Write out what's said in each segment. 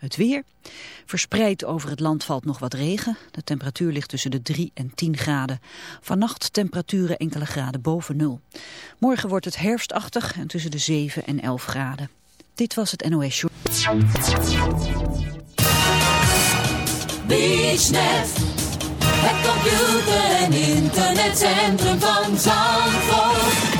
Het weer. Verspreid over het land valt nog wat regen. De temperatuur ligt tussen de 3 en 10 graden. Vannacht temperaturen enkele graden boven nul. Morgen wordt het herfstachtig en tussen de 7 en 11 graden. Dit was het NOS Show. BeachNet, het computer- en internetcentrum van Zandvoort.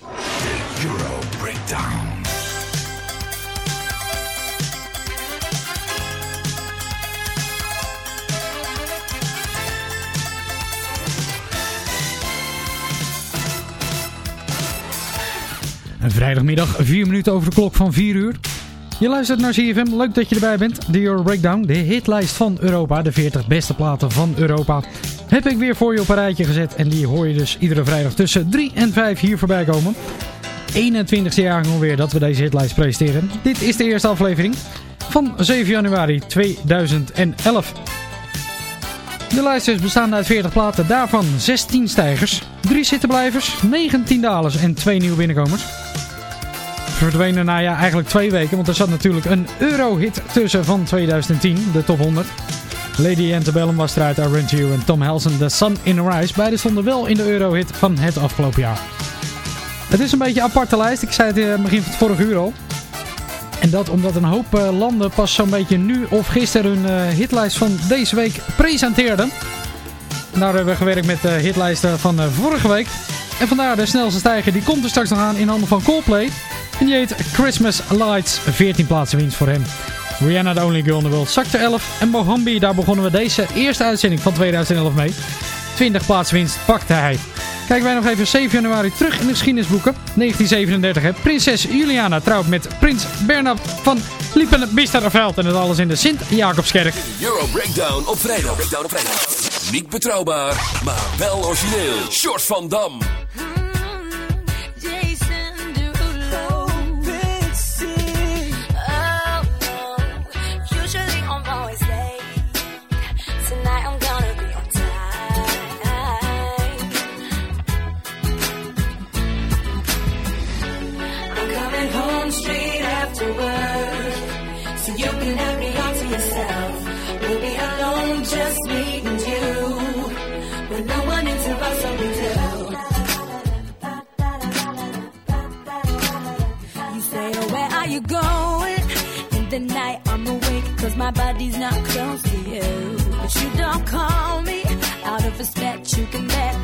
Een vrijdagmiddag, 4 minuten over de klok van 4 uur. Je luistert naar CFM, leuk dat je erbij bent. De Euro Breakdown, de hitlijst van Europa, de 40 beste platen van Europa. Heb ik weer voor je op een rijtje gezet en die hoor je dus iedere vrijdag tussen 3 en 5 hier voorbij komen. 21ste jaar alweer dat we deze hitlijst presenteren. Dit is de eerste aflevering van 7 januari 2011. De lijst is bestaande uit 40 platen, daarvan 16 stijgers, 3 zittenblijvers, 19 dalers en 2 nieuwe binnenkomers. Verdwenen na ja, eigenlijk twee weken, want er zat natuurlijk een Eurohit tussen van 2010, de top 100. Lady Antebellum was eruit, I You en Tom Helsen, The Sun in a Rise. Beide stonden wel in de Eurohit van het afgelopen jaar. Het is een beetje een aparte lijst, ik zei het in het begin van het vorige uur al. En dat omdat een hoop eh, landen pas zo'n beetje nu of gisteren hun eh, hitlijst van deze week presenteerden. Nou hebben we gewerkt met de hitlijsten van eh, vorige week. En vandaar de snelste stijger, die komt er straks nog aan in handen van Coldplay. En die heet Christmas Lights, 14 plaatsen winst voor hem. Rihanna, The Only Girl in the World, zakte 11. En Mohambi, daar begonnen we deze eerste uitzending van 2011 mee. 20 plaatsen winst pakte hij. Kijken wij nog even 7 januari terug in de geschiedenisboeken. 1937, hè. Prinses Juliana trouwt met prins Bernard van Liepen-Bisterveld. En dat alles in de Sint-Jacobskerk. Euro Breakdown op vrijdag. Breakdown op vrijdag. Niet betrouwbaar, maar wel origineel. Short van Dam. The night I'm awake, cause my body's not close to you. But you don't call me. Out of respect, you can bet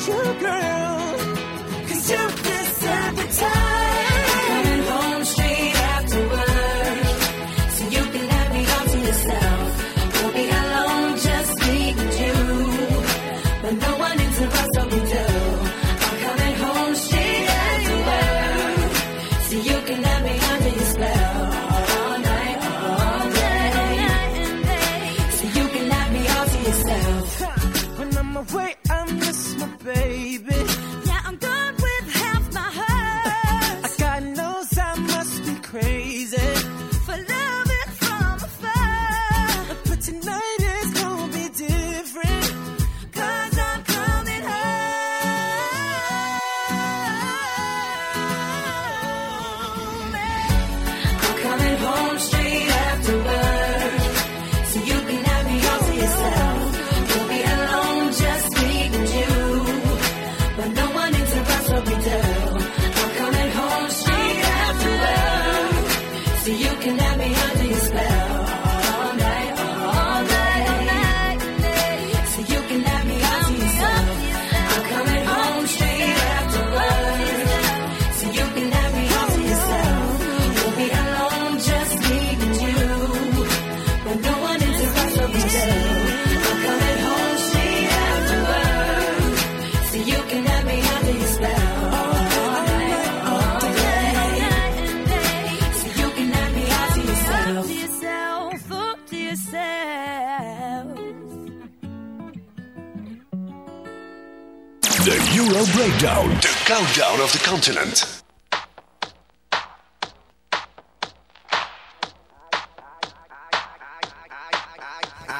sugar.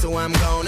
so I'm going.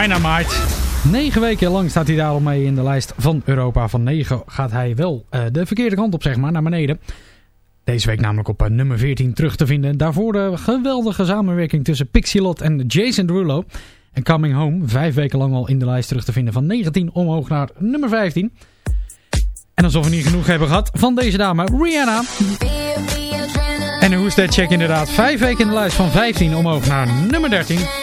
Dynamite. Negen weken lang staat hij daarom mee in de lijst van Europa. Van 9 gaat hij wel eh, de verkeerde kant op, zeg maar, naar beneden. Deze week namelijk op eh, nummer 14 terug te vinden. Daarvoor de geweldige samenwerking tussen Pixielot en Jason Derulo. En Coming Home, vijf weken lang al in de lijst terug te vinden. Van 19 omhoog naar nummer 15. En alsof we niet genoeg hebben gehad van deze dame, Rihanna. En hoe is dat check inderdaad? Vijf weken in de lijst van 15 omhoog naar nummer 13.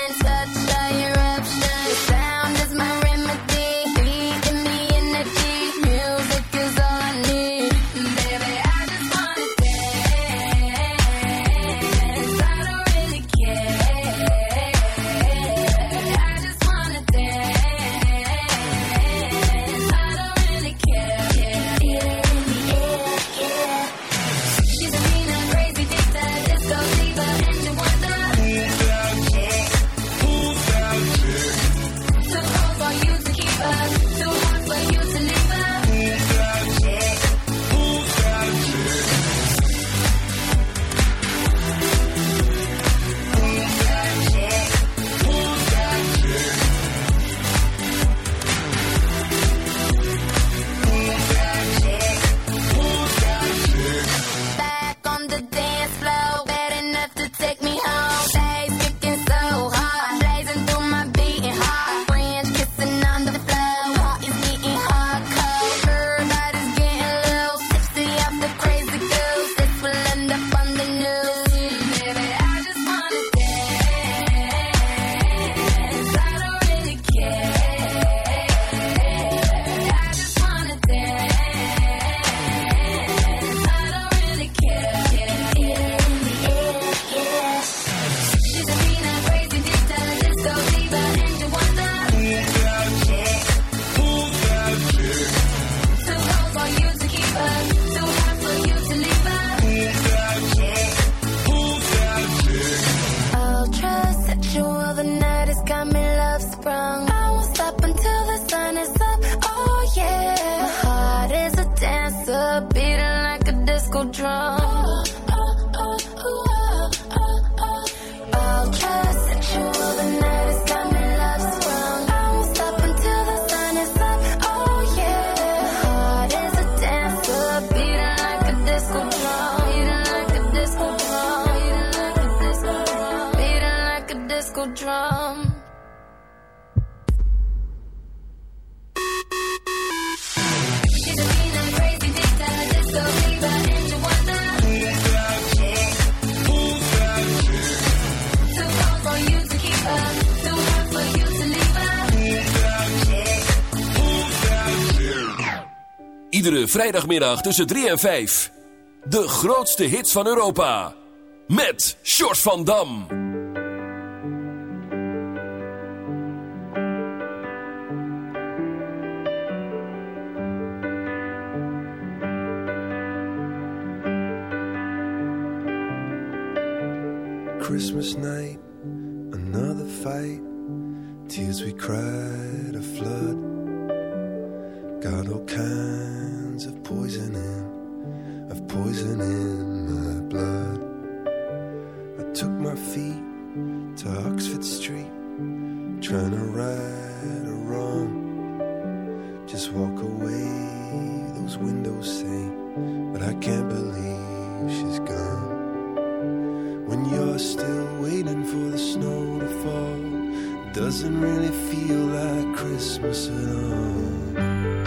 Vrijdagmiddag tussen 3 en 5. De grootste hits van Europa. Met Short van Dam. Christmas night, another fight. Tears we cried a flood. Got all kinds of poison in, of poison in my blood. I took my feet to Oxford Street, trying to right a wrong. Just walk away, those windows say, but I can't believe she's gone. When you're still waiting for the snow to fall, doesn't really feel like Christmas at all.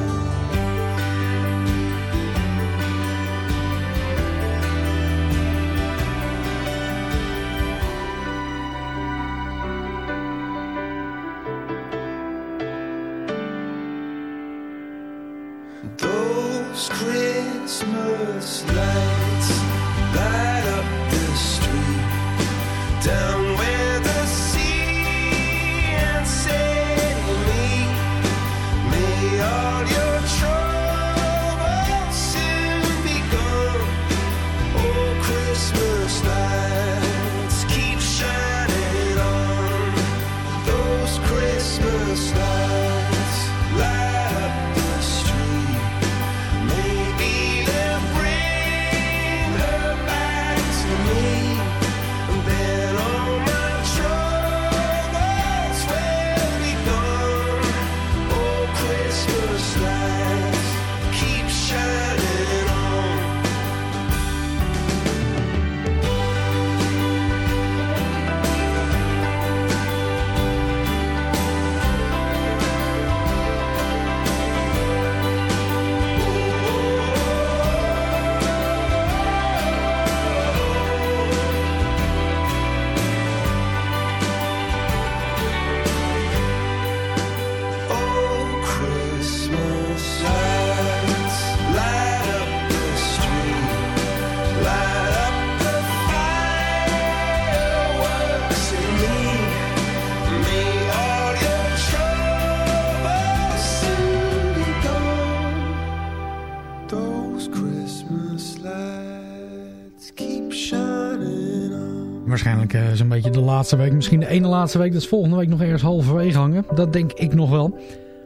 Laatste week. Misschien de ene laatste week. Dat volgende week nog ergens halverwege hangen. Dat denk ik nog wel.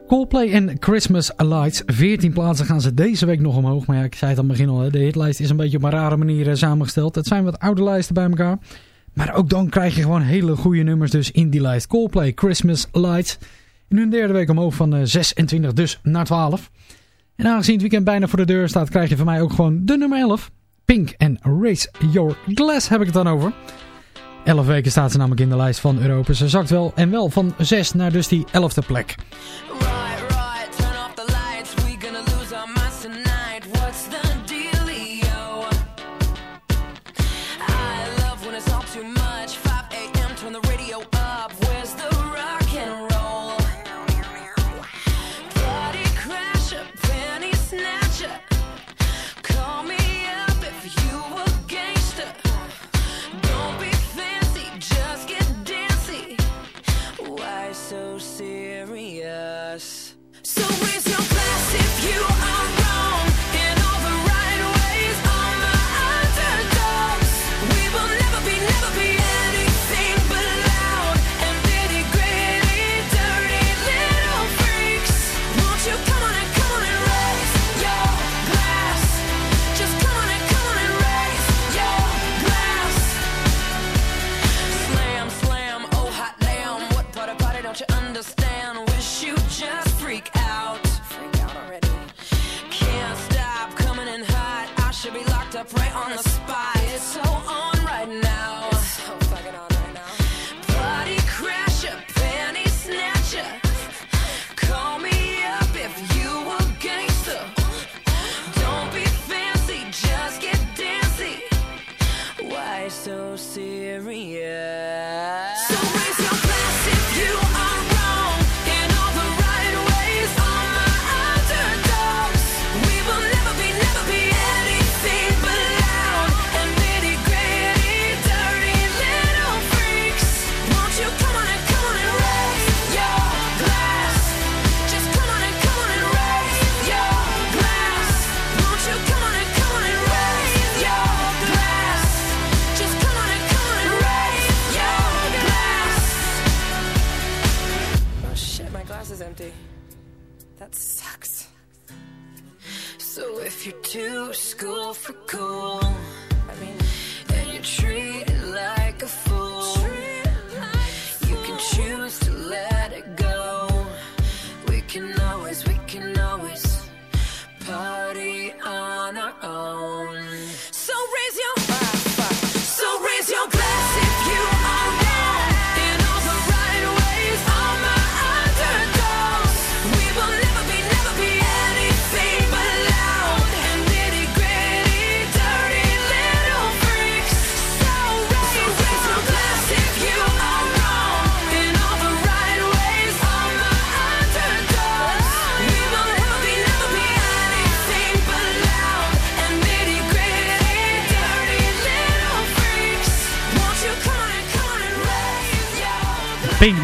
Coldplay en Christmas Lights. 14 plaatsen gaan ze deze week nog omhoog. Maar ja, ik zei het aan het begin al. De hitlijst is een beetje op een rare manier eh, samengesteld. Het zijn wat oude lijsten bij elkaar. Maar ook dan krijg je gewoon hele goede nummers dus in die lijst. Coldplay, Christmas Lights. In hun derde week omhoog van eh, 26 dus naar 12. En aangezien het weekend bijna voor de deur staat, krijg je van mij ook gewoon de nummer 11. Pink en Raise Your Glass heb ik het dan over. 11 weken staat ze namelijk in de lijst van Europa. Ze zakt wel en wel van 6 naar dus die 11e plek.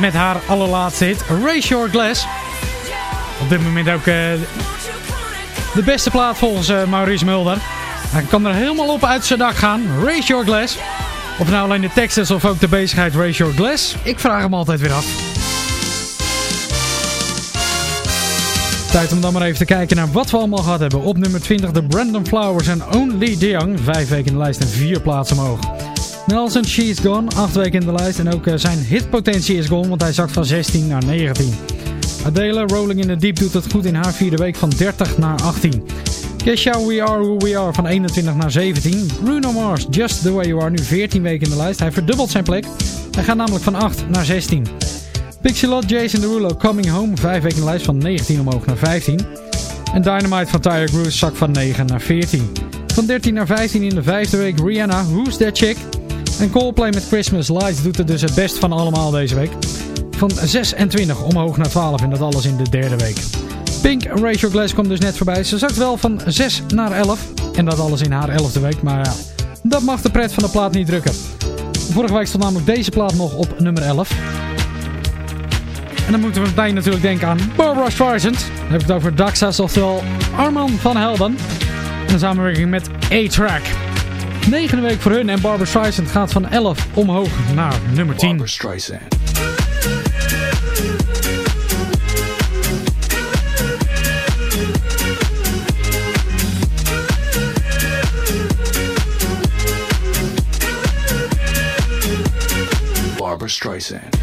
Met haar allerlaatste hit, Raise Your Glass. Op dit moment ook eh, de beste plaat volgens eh, Maurice Mulder. Hij kan er helemaal op uit zijn dak gaan. Raise Your Glass. Of nou alleen de tekst is of ook de bezigheid Raise Your Glass. Ik vraag hem altijd weer af. Tijd om dan maar even te kijken naar wat we allemaal gehad hebben. Op nummer 20 de Brandon Flowers en Only the Young. Vijf weken in de lijst en vier plaatsen omhoog. Nelson She's Gone, acht weken in de lijst. En ook eh, zijn hitpotentie is gone, want hij zakt van 16 naar 19. Adele, Rolling in the Deep, doet het goed in haar vierde week van 30 naar 18. Kesha, We Are Who We Are van 21 naar 17. Bruno Mars, Just The Way You Are, nu 14 weken in de lijst. Hij verdubbelt zijn plek. Hij gaat namelijk van 8 naar 16. Pixie Lott, Jason Derulo, Coming Home, 5 weken in de lijst van 19 omhoog naar 15. En Dynamite van Tyler Cruise zakt van 9 naar 14. Van 13 naar 15 in de vijfde week Rihanna, Who's That Chick? En Coldplay met Christmas Lights doet het dus het best van allemaal deze week. Van 26 omhoog naar 12 en dat alles in de derde week. Pink Your Glass komt dus net voorbij. Ze zakt wel van 6 naar 11 en dat alles in haar 11e week. Maar ja, dat mag de pret van de plaat niet drukken. Vorige week stond namelijk deze plaat nog op nummer 11. En dan moeten we meteen natuurlijk denken aan Barbara Streisand. Dan heb ik het over Daxas, oftewel Arman van Helden. In samenwerking met A-Track. Negende week voor hun en Barbara Streisand gaat van 11 omhoog naar nummer 10. Barbara Streisand. Streisand.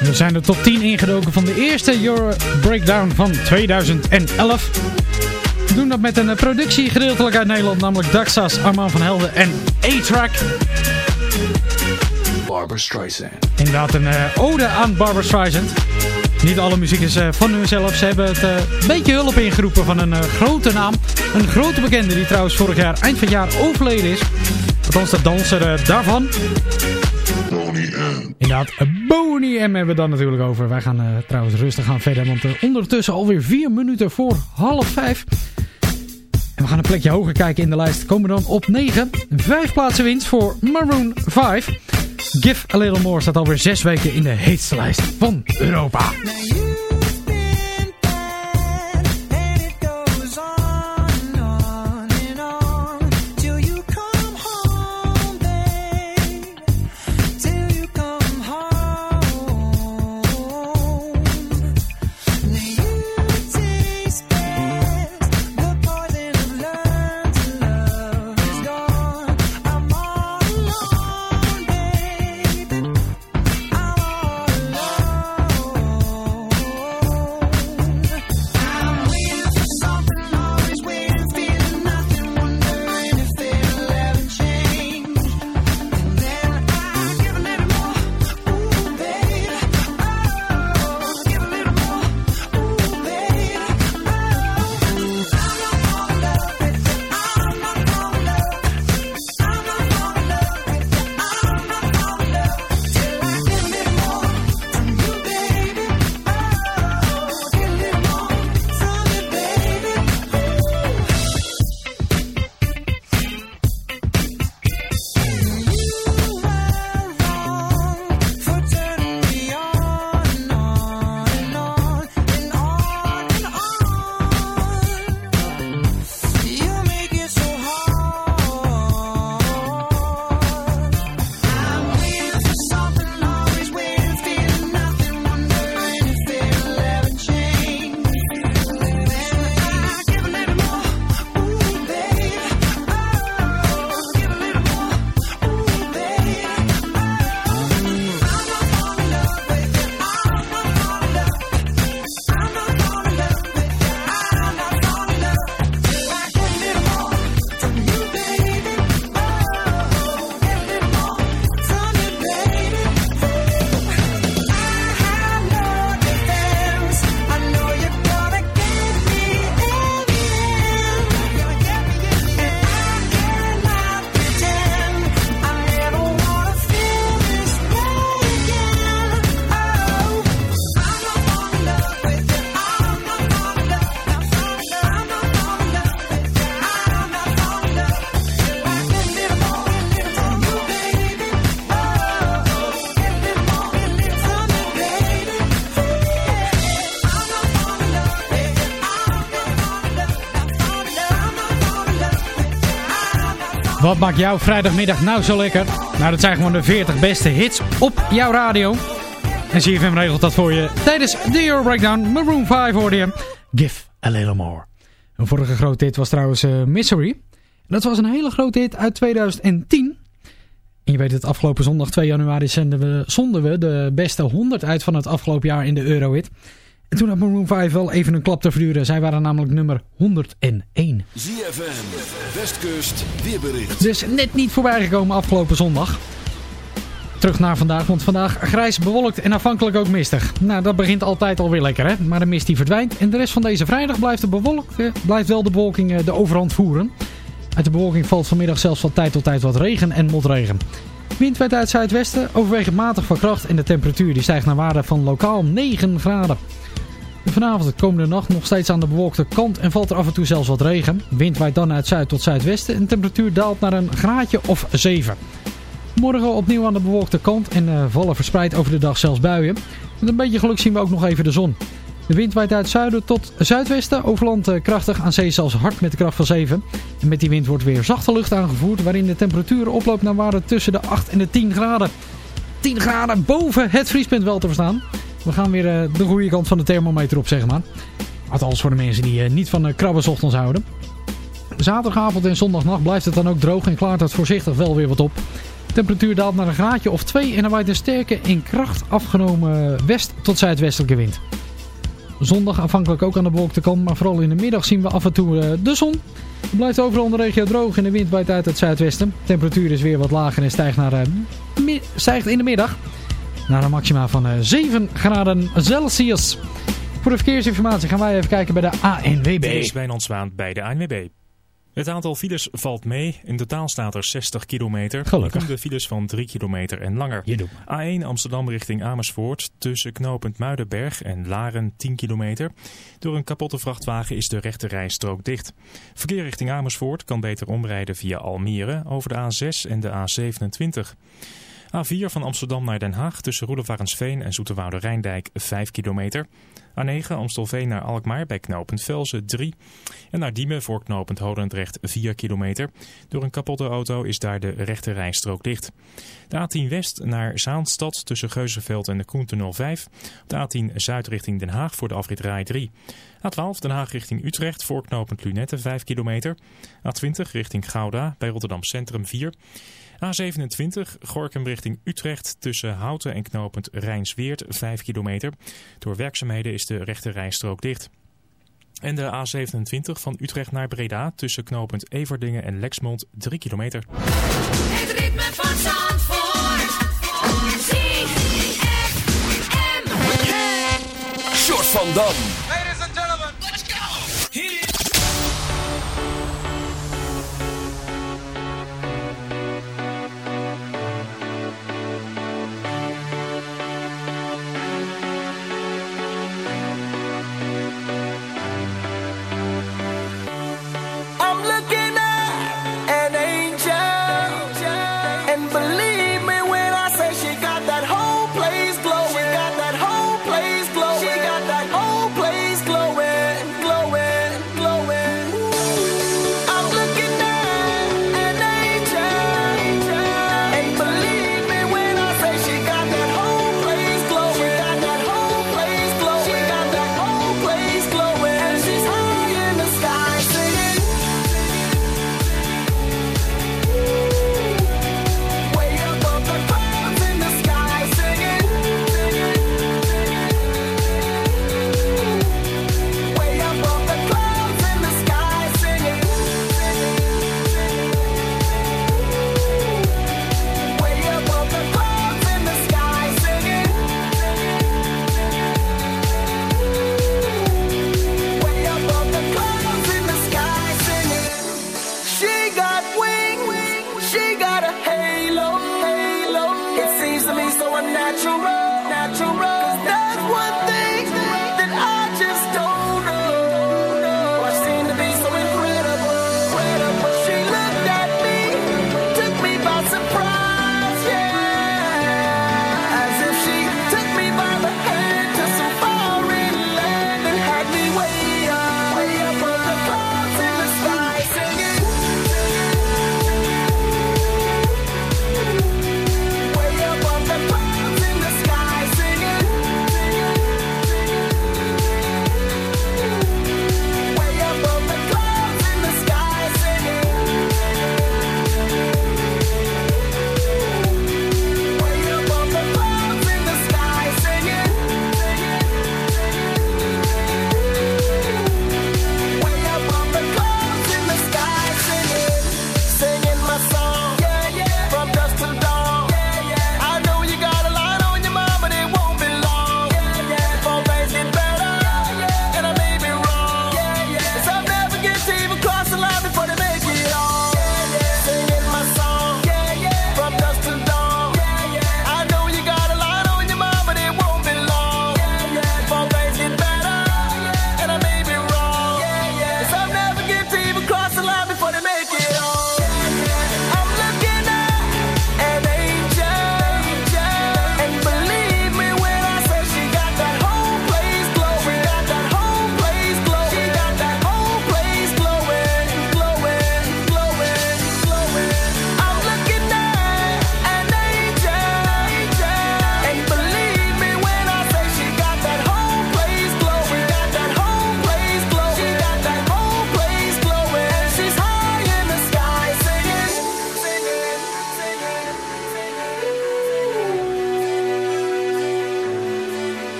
We zijn de top 10 ingedoken van de eerste Euro Breakdown van 2011. We doen dat met een productie gedeeltelijk uit Nederland, namelijk Daxas, Arman van Helden en A-Track. Barbara Streisand. Inderdaad een eh, ode aan Barbara Streisand. Niet alle muziek is eh, van hunzelf. Ze hebben het eh, een beetje hulp ingeroepen van een grote naam. Een grote bekende die trouwens vorig jaar, eind van het jaar, overleden is. Althans de danser daarvan. Inderdaad, eh, Boney M hebben we dan natuurlijk over. Wij gaan eh, trouwens rustig gaan verder, want eh, ondertussen alweer vier minuten voor half vijf. En we gaan een plekje hoger kijken in de lijst. Komen dan op 9. Vijf plaatsen winst voor Maroon 5. Give a Little More staat alweer zes weken in de heetste lijst van Europa. Maakt jouw vrijdagmiddag nou zo lekker? Nou, dat zijn gewoon de 40 beste hits op jouw radio. En CFM regelt dat voor je tijdens de Euro Breakdown. Maroon 5 hoorde je. Give a little more. Een vorige grote hit was trouwens uh, Misery. Dat was een hele grote hit uit 2010. En je weet het, afgelopen zondag 2 januari we, zonden we de beste 100 uit van het afgelopen jaar in de Eurohit. En toen had Maroon 5 wel even een klap te verduren. Zij waren namelijk nummer 101. ZFM, Westkust, weerbericht. Dus net niet voorbij gekomen afgelopen zondag. Terug naar vandaag, want vandaag grijs bewolkt en afhankelijk ook mistig. Nou, dat begint altijd alweer lekker, hè? Maar de mist die verdwijnt. En de rest van deze vrijdag blijft, de bewolkt, eh, blijft wel de bewolking eh, de overhand voeren. Uit de bewolking valt vanmiddag zelfs van tijd tot tijd wat regen en motregen. Wind werd uit zuidwesten, overwegend matig van kracht en de temperatuur die stijgt naar waarde van lokaal 9 graden. Vanavond de komende nacht nog steeds aan de bewolkte kant en valt er af en toe zelfs wat regen. Wind waait dan uit zuid tot zuidwesten en de temperatuur daalt naar een graadje of 7. Morgen opnieuw aan de bewolkte kant en uh, vallen verspreid over de dag zelfs buien. Met een beetje geluk zien we ook nog even de zon. De wind waait uit zuiden tot zuidwesten, overland eh, krachtig, aan zee zelfs hard met de kracht van 7. En met die wind wordt weer zachte lucht aangevoerd, waarin de temperatuur oploopt naar waarde tussen de 8 en de 10 graden. 10 graden boven het vriespunt wel te verstaan. We gaan weer eh, de goede kant van de thermometer op, zeg maar. Althans voor de mensen die eh, niet van uh, krabben ochtends houden. Zaterdagavond en zondagnacht blijft het dan ook droog en klaart het voorzichtig wel weer wat op. De temperatuur daalt naar een graadje of 2 en er waait een sterke in kracht afgenomen west- tot zuidwestelijke wind. Zondag afhankelijk ook aan de bewolkte maar vooral in de middag zien we af en toe uh, de zon. Het blijft overal in de regio droog en de wind waait uit het zuidwesten. De temperatuur is weer wat lager en stijgt, naar, stijgt in de middag naar een maxima van uh, 7 graden Celsius. Voor de verkeersinformatie gaan wij even kijken bij de ANWB. Dit is Wijnand Zwaan bij de ANWB. Het aantal files valt mee. In totaal staat er 60 kilometer. Gelukkig. de files van 3 kilometer en langer. Je doet. A1 Amsterdam richting Amersfoort. Tussen knooppunt Muidenberg en Laren 10 kilometer. Door een kapotte vrachtwagen is de rechte rijstrook dicht. Verkeer richting Amersfoort kan beter omrijden via Almere over de A6 en de A27. A4 van Amsterdam naar Den Haag tussen Roelevarensveen en Zoeterwoude Rijndijk 5 kilometer. A9 Amstelveen naar Alkmaar bij knooppunt Velzen 3. En naar Diemen voor knooppunt Holendrecht 4 kilometer. Door een kapotte auto is daar de rechte rijstrook dicht. De A10 West naar Zaanstad tussen Geuzenveld en de Koentunnel 5. De A10 Zuid richting Den Haag voor de afrit Rai 3. A12 Den Haag richting Utrecht voor knooppunt Lunette 5 kilometer. A20 richting Gouda bij Rotterdam Centrum 4. A27 Gorkum richting Utrecht tussen Houten en knooppunt Rijnsweert 5 kilometer. Door werkzaamheden is de rechte rijstrook dicht. En de A27 van Utrecht naar Breda tussen knooppunt Everdingen en Lexmond 3 kilometer. Het ritme van Zandvoort. Short van Dam.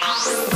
Bye.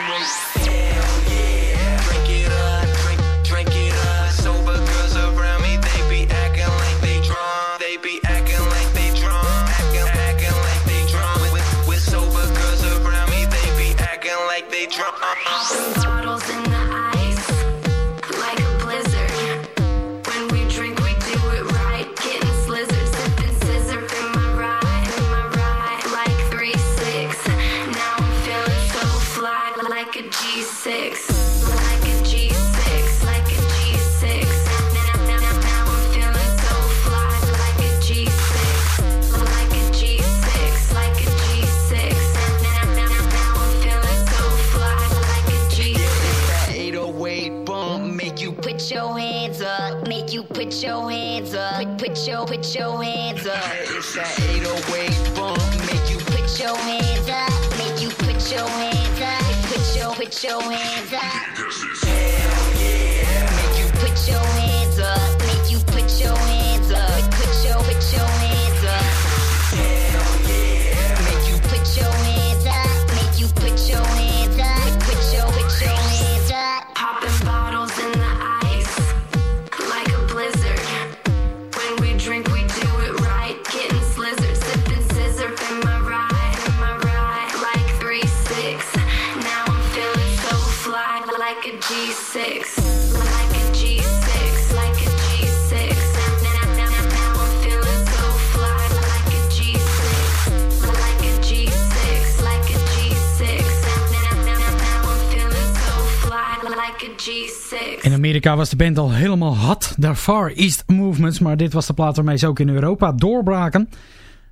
Amerika was de band al helemaal hot. De Far East Movements. Maar dit was de plaat waarmee ze ook in Europa doorbraken.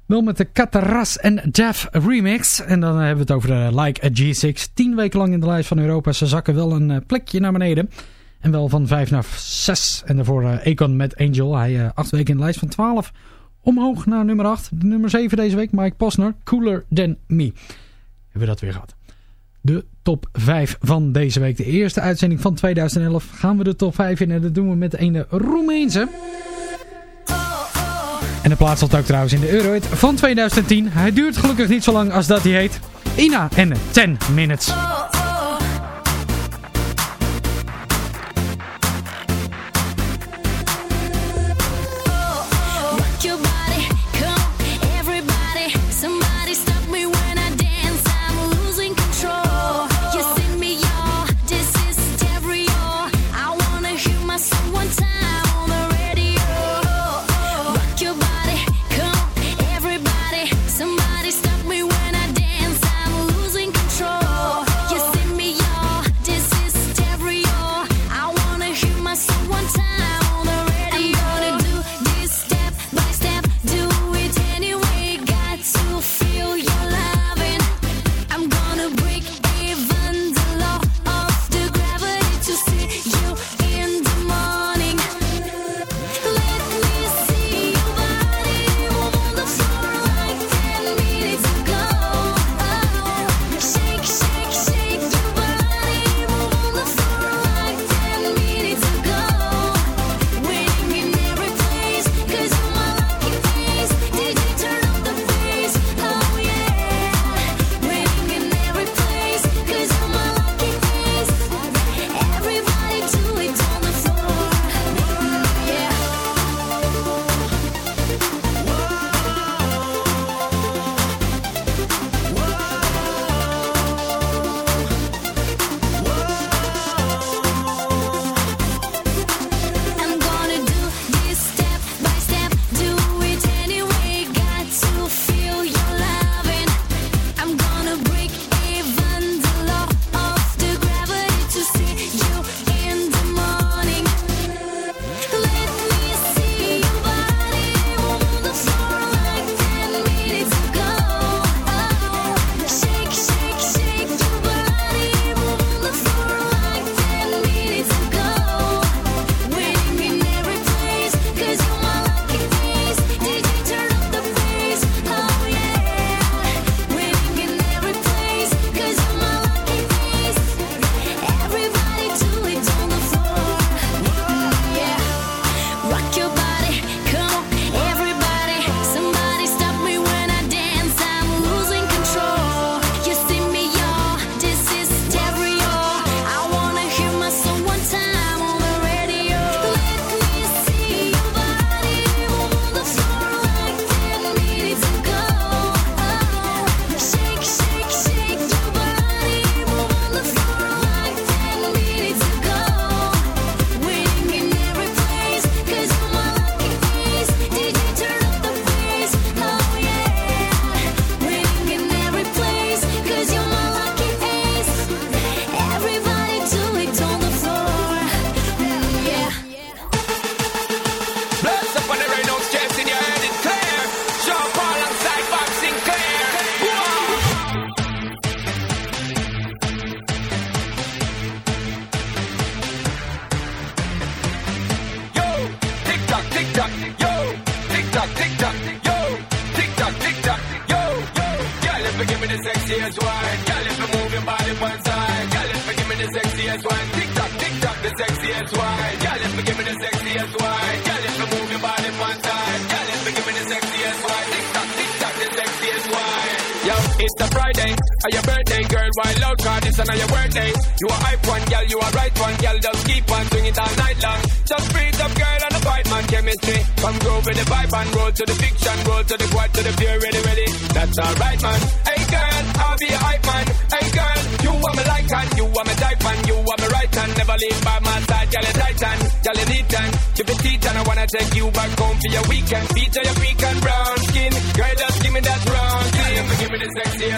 Wel met de Kataras en Jeff remix. En dan hebben we het over de Like a G6. Tien weken lang in de lijst van Europa. Ze zakken wel een eh, plekje naar beneden. En wel van 5 naar 6. En daarvoor eh, Econ met Angel. Hij 8 weken in de lijst van 12. Omhoog naar nummer 8. Nummer 7 deze week. Mike Posner. Cooler Than Me. Hebben we dat weer gehad de top 5 van deze week. De eerste uitzending van 2011 gaan we de top 5 in. En dat doen we met een Roemeense. En de plaats zat ook trouwens in de Eurohit van 2010. Hij duurt gelukkig niet zo lang als dat hij heet. Ina en 10 Minutes.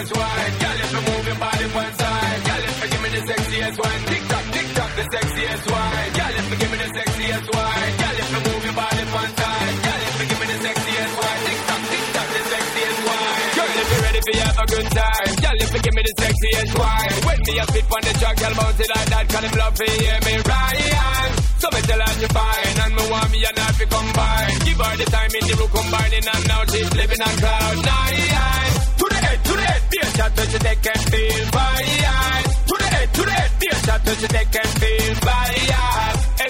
Sexiest wine, girl, if you move your body one side, girl, if you give me the sexiest wine, tick tock, tick tock, the sexiest wine, girl, if you give me the sexiest wine, girl, if you move your body one side, girl, if you give me the sexiest wine, tick tock, tick tock, the sexiest wine, girl, if you're ready for have a good time, girl, if you give me the sexiest wine, when me a spit on the track, girl, bounce it like that, can him love for hear me right, so me tell her to fine, and me want me and her to combine, give her the time in the room combining, and now she's living on cloud nine, shot touch the deck and feel fine. To the head, to the head, be a shot touch the deck and feel fine.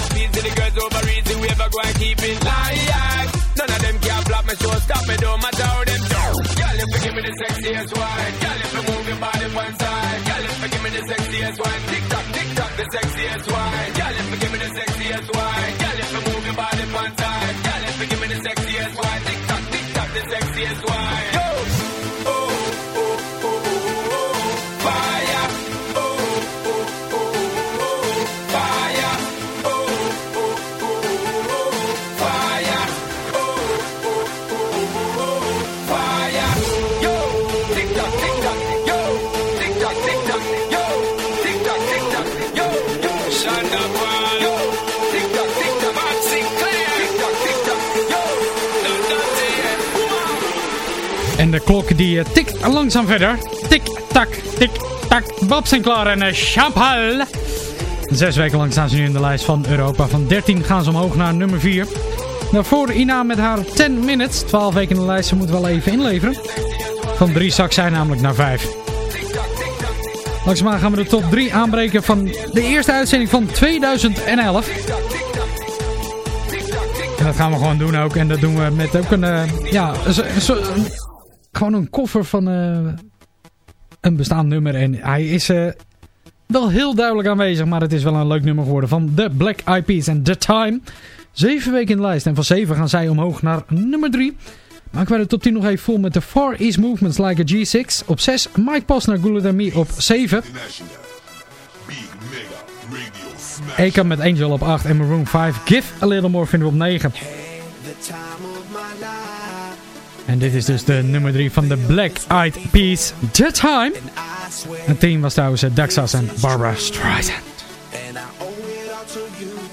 FP's to the girls over easy, we ever go and keep it live. None of them can block me, show stop me, don't matter how them do. Girl, if you give me the sexiest wine, klok die eh, tikt langzaam verder. Tik, tak, tik, tak. Bob Sinclair en uh, Champal. Zes weken lang staan ze nu in de lijst van Europa. Van 13 gaan ze omhoog naar nummer 4. Daarvoor Ina met haar 10 minutes. 12 weken in de lijst. Ze moet wel even inleveren. Van 3 zak zij namelijk naar 5. Langzaamaan gaan we de top 3 aanbreken van de eerste uitzending van 2011. En dat gaan we gewoon doen ook. En dat doen we met ook een... eh, ja, gewoon een koffer van eh, een bestaand nummer. En hij is eh, wel heel duidelijk aanwezig. Maar het is wel een leuk nummer geworden van The Black Eyed Peas en The Time. Zeven weken in de lijst. En van zeven gaan zij omhoog naar nummer 3. Maken wij de top 10 nog even vol met de Far East Movements Like a G6 op 6. Mike Posner, Google and Me op 7. Akon met Angel op 8 en Maroon 5. Give a Little More vinden we op 9. En dit is dus de nummer 3 van de Black Eyed Peas, The Time. En 10 was trouwens eh, Daxas en Barbara Streisand.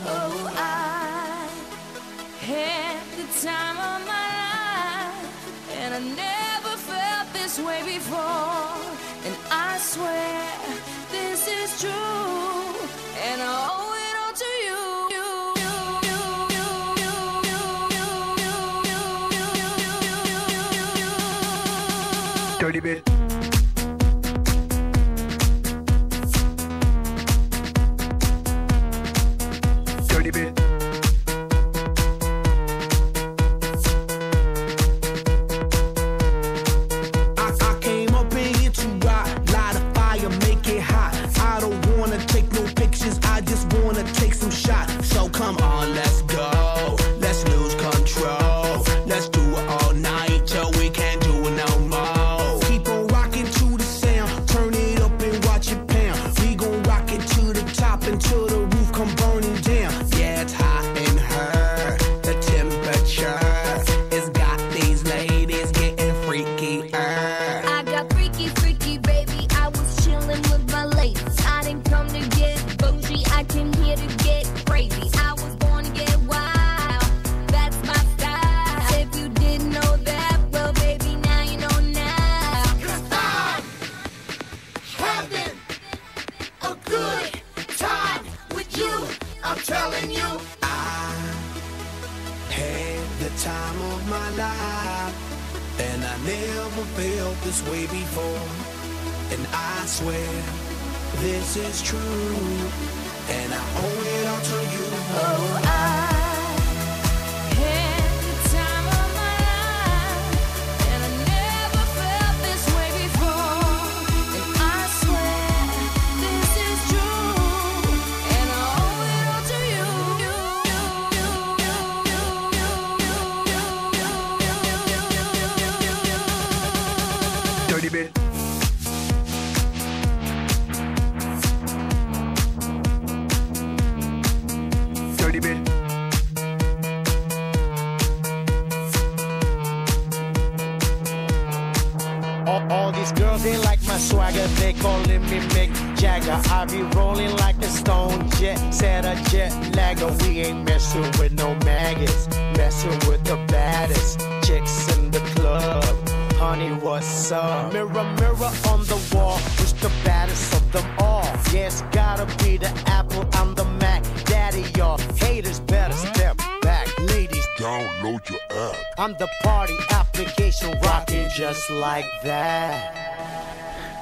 Oh, I had the time of my life, and I never felt this way before. And I swear this is true,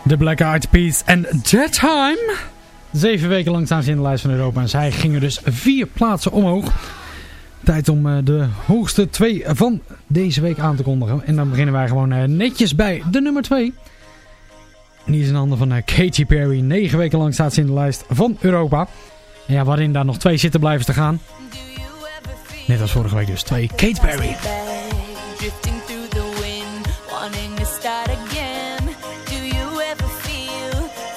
De Black Eyed Peas en Jettime. Time. Zeven weken lang staan ze in de lijst van Europa. En zij gingen dus vier plaatsen omhoog. Tijd om eh, de hoogste twee van deze week aan te kondigen. En dan beginnen wij gewoon eh, netjes bij de nummer twee. En die is een ander van eh, Katy Perry. Negen weken lang staat ze in de lijst van Europa. En ja, waarin daar nog twee zitten blijven te gaan. Net als vorige week dus. Twee Katy Perry.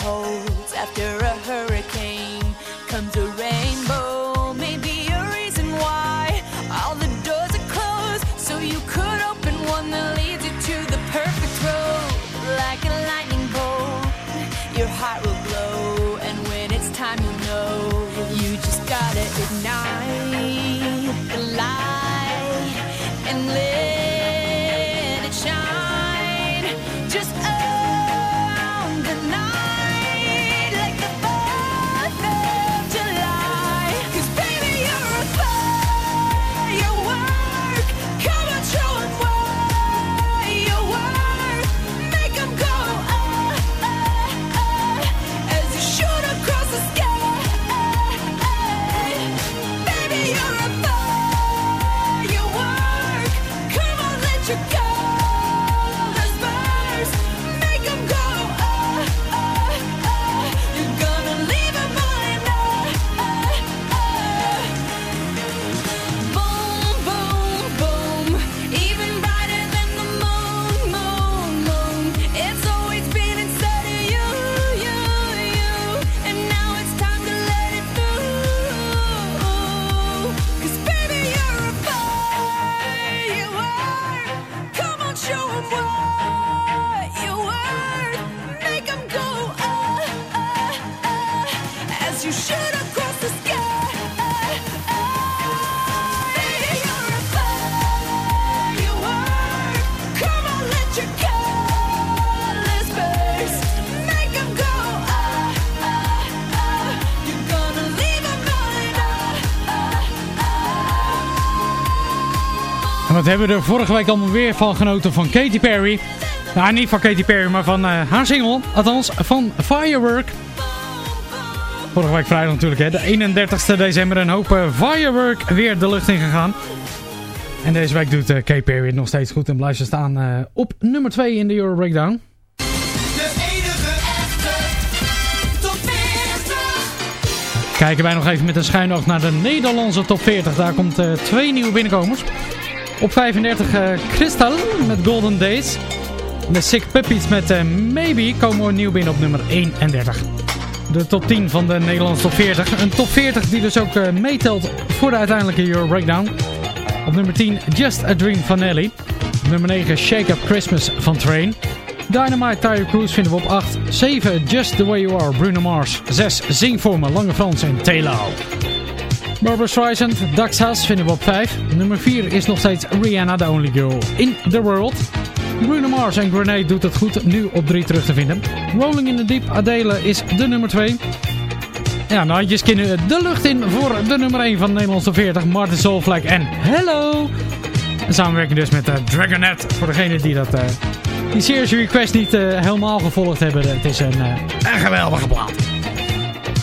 holds after hebben we er vorige week allemaal weer van genoten van Katy Perry. Nou, niet van Katy Perry, maar van uh, haar single. Althans, van Firework. Vorige week vrijdag natuurlijk, hè. De 31 december een hoop uh, Firework weer de lucht in gegaan. En deze week doet uh, Katy Perry het nog steeds goed en blijft ze staan op nummer 2 in de Euro Breakdown. Kijken wij nog even met een schuin oog naar de Nederlandse top 40. Daar komt uh, twee nieuwe binnenkomers. Op 35 uh, Crystal met Golden Days. De Sick Puppies met uh, Maybe komen we nieuw binnen op nummer 31. De top 10 van de Nederlandse top 40. Een top 40 die dus ook uh, meetelt voor de uiteindelijke Euro Breakdown. Op nummer 10 Just a Dream van Nelly. Nummer 9 Shake Up Christmas van Train. Dynamite Tire Cruise vinden we op 8. 7 Just The Way You Are Bruno Mars. 6 Zing Voor Me Lange Frans en Taylor. Barbara Streisand, Dax Haas vinden we op 5. Nummer 4 is nog steeds Rihanna, the only girl in the world. Bruno Mars en Grenade doet het goed nu op 3 terug te vinden. Rolling in the Deep, Adele is de nummer 2. Ja, nou handjes kunnen de lucht in voor de nummer 1 van de Nederlandse 40. Martin Solvlek en Hello! En samenwerking dus met uh, Dragonet. Voor degene die dat... Uh, die Serious Request niet uh, helemaal gevolgd hebben. Het is een, een geweldige plaat.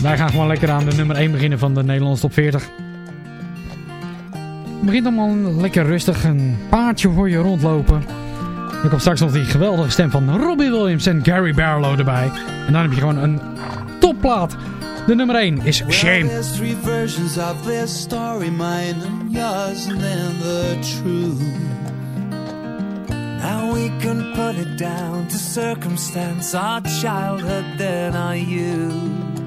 Wij gaan gewoon lekker aan de nummer 1 beginnen van de Nederlandse top 40. Het begint allemaal lekker rustig. Een paardje voor je rondlopen. Er komt straks nog die geweldige stem van Robbie Williams en Gary Barlow erbij. En dan heb je gewoon een topplaat. De nummer 1 is Shame. Well, there's three versions of this story, mine and yours, and then the truth. Now we can put it down to circumstance, our childhood, then our youth.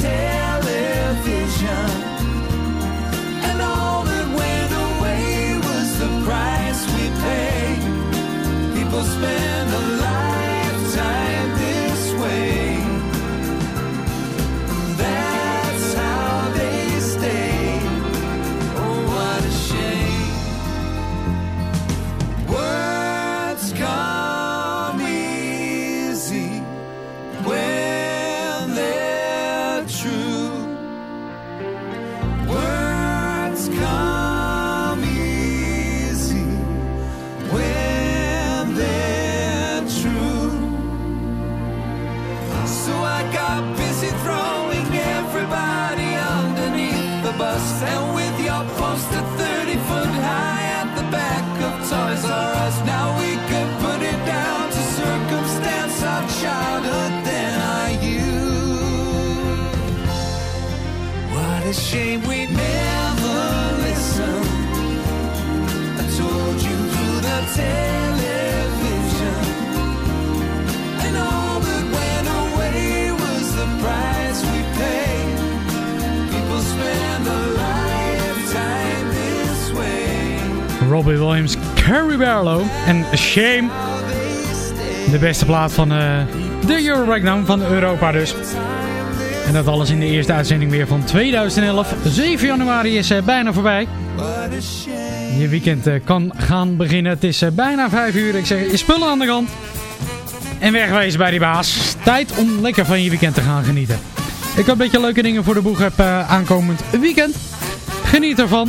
television. And all that went away was the price we paid. People spend a lifetime this way. That's how they stay. Oh, what a shame. Words come easy when they're true. En Shame. De beste plaat van uh, de Euro Breakdown van Europa dus. En dat alles in de eerste uitzending weer van 2011. 7 januari is uh, bijna voorbij. Je weekend uh, kan gaan beginnen. Het is bijna 5 uur. Ik zeg, je spullen aan de kant. En wegwezen bij die baas. Tijd om lekker van je weekend te gaan genieten. Ik hoop dat je leuke dingen voor de boeg hebt aankomend weekend. Geniet ervan.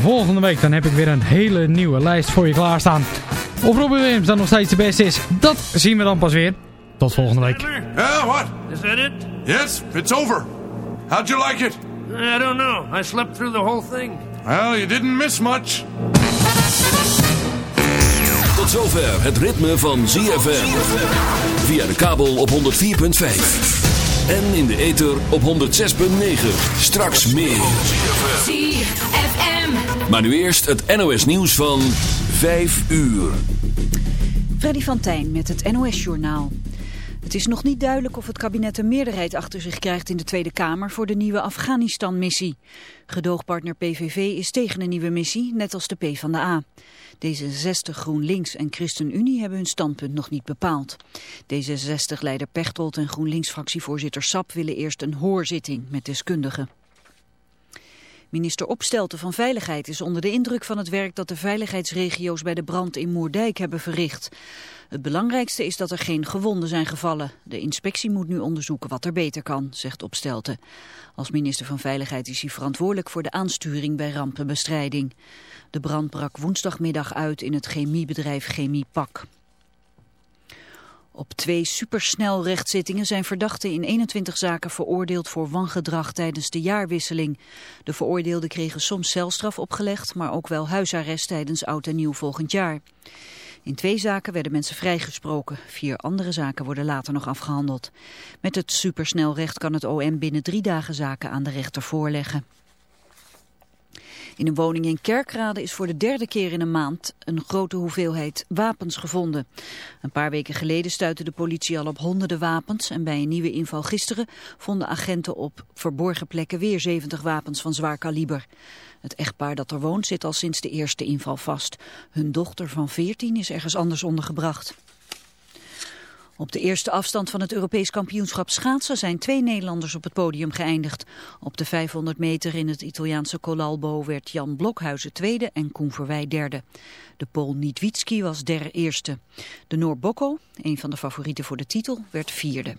Volgende week dan heb ik weer een hele nieuwe lijst voor je klaarstaan. Of Robin Williams dan nog steeds de beste is, dat zien we dan pas weer. Tot volgende week. Yeah, what? Is that it? Yes, it's over. How'd you like it? I don't know. I slept through the whole thing. Well, you didn't miss much. Tot zover het ritme van ZFM. Via de kabel op 104.5. En in de ether op 106.9. Straks meer. ZFM. Maar nu eerst het NOS nieuws van 5 uur. Freddy van Tijn met het NOS-journaal. Het is nog niet duidelijk of het kabinet een meerderheid achter zich krijgt in de Tweede Kamer voor de nieuwe Afghanistan-missie. Gedoogpartner PVV is tegen een nieuwe missie, net als de PvdA. D66, GroenLinks en ChristenUnie hebben hun standpunt nog niet bepaald. D66-leider Pechtold en GroenLinks-fractievoorzitter Sap willen eerst een hoorzitting met deskundigen. Minister Opstelten van Veiligheid is onder de indruk van het werk dat de veiligheidsregio's bij de brand in Moerdijk hebben verricht. Het belangrijkste is dat er geen gewonden zijn gevallen. De inspectie moet nu onderzoeken wat er beter kan, zegt Opstelten. Als minister van Veiligheid is hij verantwoordelijk voor de aansturing bij rampenbestrijding. De brand brak woensdagmiddag uit in het chemiebedrijf Chemiepak. Op twee supersnelrechtszittingen zijn verdachten in 21 zaken veroordeeld voor wangedrag tijdens de jaarwisseling. De veroordeelden kregen soms celstraf opgelegd, maar ook wel huisarrest tijdens oud en nieuw volgend jaar. In twee zaken werden mensen vrijgesproken. Vier andere zaken worden later nog afgehandeld. Met het supersnelrecht kan het OM binnen drie dagen zaken aan de rechter voorleggen. In een woning in Kerkrade is voor de derde keer in een maand een grote hoeveelheid wapens gevonden. Een paar weken geleden stuitte de politie al op honderden wapens en bij een nieuwe inval gisteren vonden agenten op verborgen plekken weer 70 wapens van zwaar kaliber. Het echtpaar dat er woont zit al sinds de eerste inval vast. Hun dochter van 14 is ergens anders ondergebracht. Op de eerste afstand van het Europees kampioenschap schaatsen zijn twee Nederlanders op het podium geëindigd. Op de 500 meter in het Italiaanse Colalbo werd Jan Blokhuizen tweede en Koen Verwij derde. De Pool Nietwitski was der eerste. De Noor Bokko, een van de favorieten voor de titel, werd vierde.